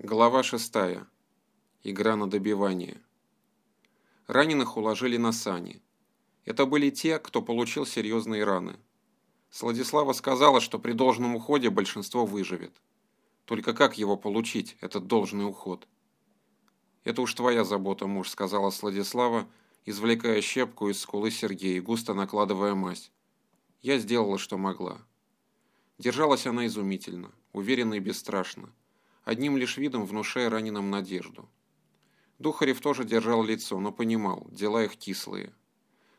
Глава 6. Игра на добивание. Раненых уложили на сани. Это были те, кто получил серьезные раны. Сладислава сказала, что при должном уходе большинство выживет. Только как его получить, этот должный уход? «Это уж твоя забота, муж», — сказала Сладислава, извлекая щепку из скулы Сергея, густо накладывая мазь. Я сделала, что могла. Держалась она изумительно, уверенно и бесстрашно одним лишь видом внушая раненым надежду. Духарев тоже держал лицо, но понимал, дела их кислые.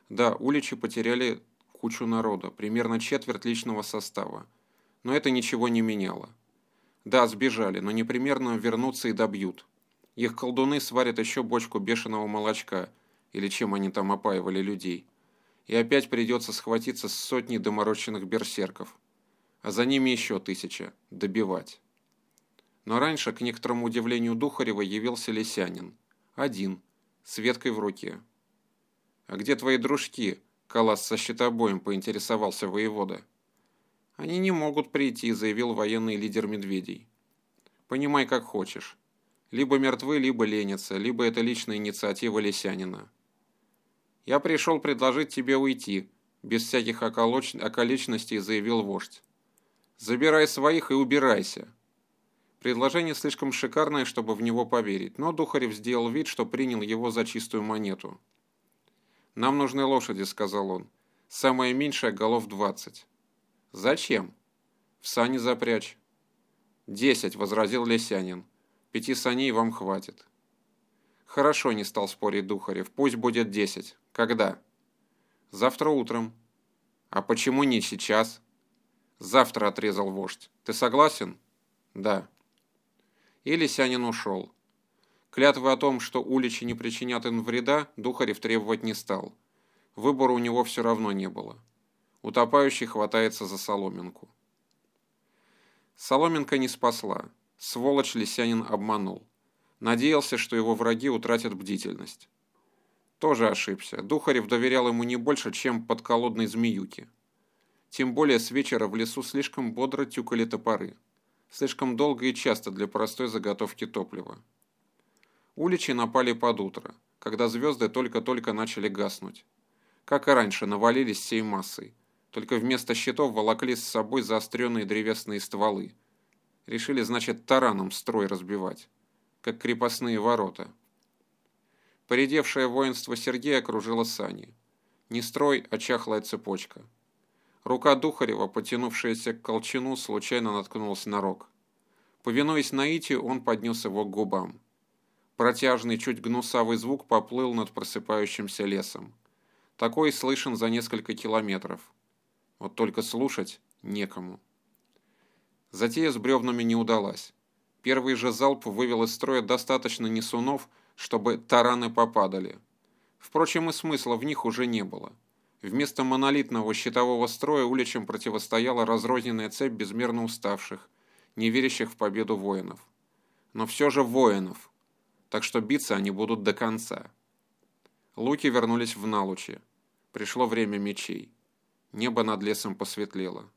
Да, уличи потеряли кучу народа, примерно четверть личного состава, но это ничего не меняло. Да, сбежали, но непременно вернутся и добьют. Их колдуны сварят еще бочку бешеного молочка, или чем они там опаивали людей. И опять придется схватиться с сотней доморощенных берсерков. А за ними еще тысяча. Добивать. Но раньше, к некоторому удивлению Духарева, явился Лисянин. Один, с веткой в руке. «А где твои дружки?» – Калас со щитобоем поинтересовался воевода. «Они не могут прийти», – заявил военный лидер Медведей. «Понимай, как хочешь. Либо мертвы, либо ленятся, либо это личная инициатива Лисянина». «Я пришел предложить тебе уйти», – без всяких околичностей заявил вождь. «Забирай своих и убирайся». Предложение слишком шикарное, чтобы в него поверить, но Духарев сделал вид, что принял его за чистую монету. «Нам нужны лошади», — сказал он. «Самое меньшее голов двадцать». «Зачем?» «В сани запрячь». «Десять», — возразил Лесянин. «Пяти саней вам хватит». «Хорошо», — не стал спорить Духарев. «Пусть будет десять. Когда?» «Завтра утром». «А почему не сейчас?» «Завтра», — отрезал вождь. «Ты согласен?» «Да». И Лисянин ушел. Клятвы о том, что уличи не причинят им вреда, Духарев требовать не стал. Выбора у него все равно не было. Утопающий хватается за соломинку. Соломинка не спасла. Сволочь Лисянин обманул. Надеялся, что его враги утратят бдительность. Тоже ошибся. Духарев доверял ему не больше, чем подколодной змеюке. Тем более с вечера в лесу слишком бодро тюкали топоры. Слишком долго и часто для простой заготовки топлива. Уличи напали под утро, когда звезды только-только начали гаснуть. Как и раньше, навалились всей массой. Только вместо щитов волокли с собой заостренные древесные стволы. Решили, значит, тараном строй разбивать. Как крепостные ворота. Поредевшее воинство Сергея окружило сани. Не строй, а чахлая цепочка. Рука Духарева, потянувшаяся к колчану, случайно наткнулась на рог. Повинуясь наитию, он поднес его к губам. Протяжный, чуть гнусавый звук поплыл над просыпающимся лесом. Такой слышен за несколько километров. Вот только слушать некому. Затея с бревнами не удалась. Первый же залп вывел из строя достаточно несунов, чтобы тараны попадали. Впрочем, и смысла в них уже не было. Вместо монолитного щитового строя уличам противостояла разрозненная цепь безмерно уставших, не верящих в победу воинов. Но все же воинов, так что биться они будут до конца. Луки вернулись в Налучи. Пришло время мечей. Небо над лесом посветлело.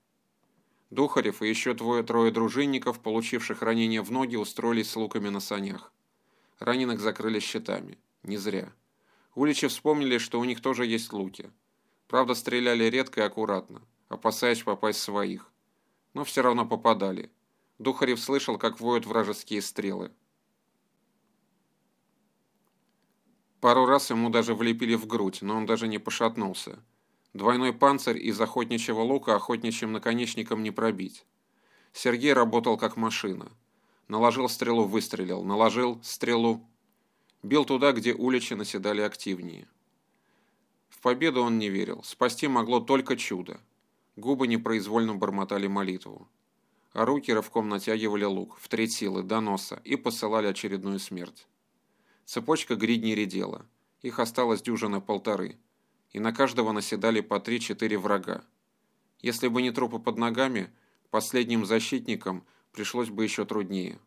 Духарев и еще двое-трое дружинников, получивших ранения в ноги, устроились с луками на санях. Раненых закрыли щитами. Не зря. Уличи вспомнили, что у них тоже есть луки – Правда, стреляли редко и аккуратно, опасаясь попасть своих. Но все равно попадали. Духарев слышал, как воют вражеские стрелы. Пару раз ему даже влепили в грудь, но он даже не пошатнулся. Двойной панцирь из охотничьего лука охотничьим наконечником не пробить. Сергей работал как машина. Наложил стрелу, выстрелил, наложил стрелу. Бил туда, где уличи наседали активнее победу он не верил. Спасти могло только чудо. Губы непроизвольно бормотали молитву. А руки рывком натягивали лук, в треть силы, до носа, и посылали очередную смерть. Цепочка гридней редела. Их осталось дюжина полторы. И на каждого наседали по три-четыре врага. Если бы не трупы под ногами, последним защитникам пришлось бы еще труднее.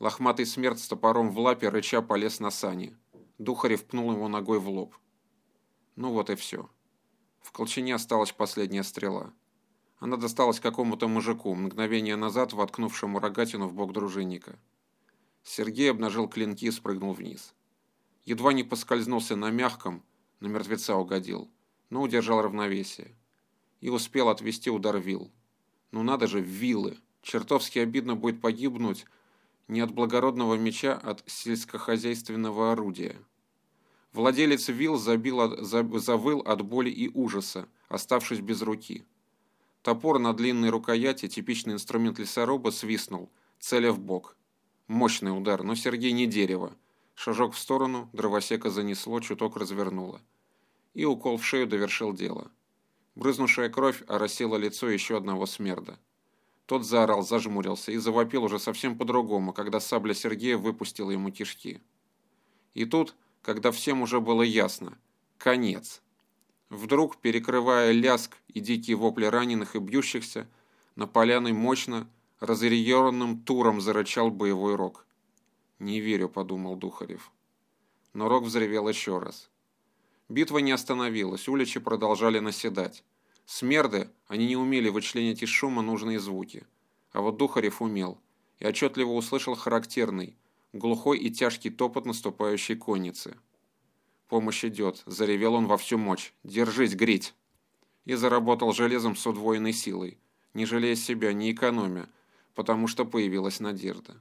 Лохматый смерть с топором в лапе рыча полез на сани. Духарев пнул его ногой в лоб. Ну вот и все. В колчине осталась последняя стрела. Она досталась какому-то мужику, мгновение назад воткнувшему рогатину в бок дружинника. Сергей обнажил клинки и спрыгнул вниз. Едва не поскользнулся на мягком, на мертвеца угодил, но удержал равновесие. И успел отвести удар вил. Ну надо же, вилы! Чертовски обидно будет погибнуть не от благородного меча, а от сельскохозяйственного орудия. Владелец вил забил, завыл от боли и ужаса, оставшись без руки. Топор на длинной рукояти, типичный инструмент лесоруба, свистнул, целя в бок. Мощный удар, но Сергей не дерево. Шажок в сторону, дровосека занесло, чуток развернуло. И укол в шею довершил дело. Брызнувшая кровь оросила лицо еще одного смерда. Тот заорал, зажмурился и завопил уже совсем по-другому, когда сабля Сергея выпустила ему кишки. И тут, когда всем уже было ясно, конец. Вдруг, перекрывая ляск и дикие вопли раненых и бьющихся, на поляной мощно, разъяренным туром зарычал боевой рог. «Не верю», — подумал Духарев. Но рог взревел еще раз. Битва не остановилась, уличи продолжали наседать. Смерды, они не умели вычленять из шума нужные звуки. А вот Духарев умел. И отчетливо услышал характерный, глухой и тяжкий топот наступающей конницы. «Помощь идет!» – заревел он во всю мощь. «Держись, грить!» И заработал железом с удвоенной силой, не жалея себя, не экономя, потому что появилась надежда.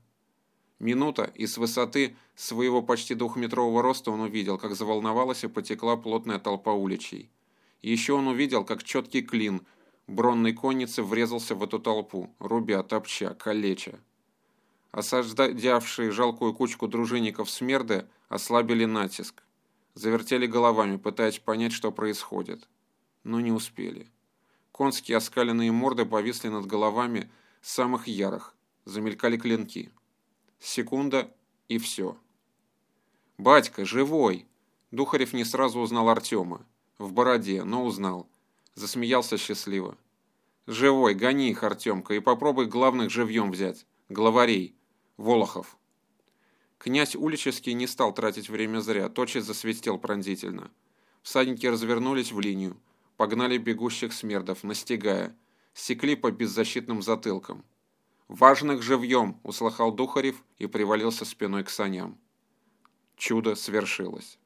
Минута, и с высоты своего почти двухметрового роста он увидел, как заволновалась и потекла плотная толпа уличей. Еще он увидел, как четкий клин бронной конницы врезался в эту толпу, рубя, топча, калеча. Осаждавшие жалкую кучку дружинников смерды ослабили натиск. Завертели головами, пытаясь понять, что происходит. Но не успели. Конские оскаленные морды повисли над головами самых ярых. Замелькали клинки. Секунда и все. «Батька, живой!» Духарев не сразу узнал Артема. В бороде, но узнал. Засмеялся счастливо. «Живой, гони их, Артемка, и попробуй главных живьем взять. Главарей. Волохов». Князь Улический не стал тратить время зря, тотчас засвистел пронзительно. Всадники развернулись в линию, погнали бегущих смердов, настигая, секли по беззащитным затылкам. «Важных живьем!» – услыхал Духарев и привалился спиной к саням. Чудо свершилось.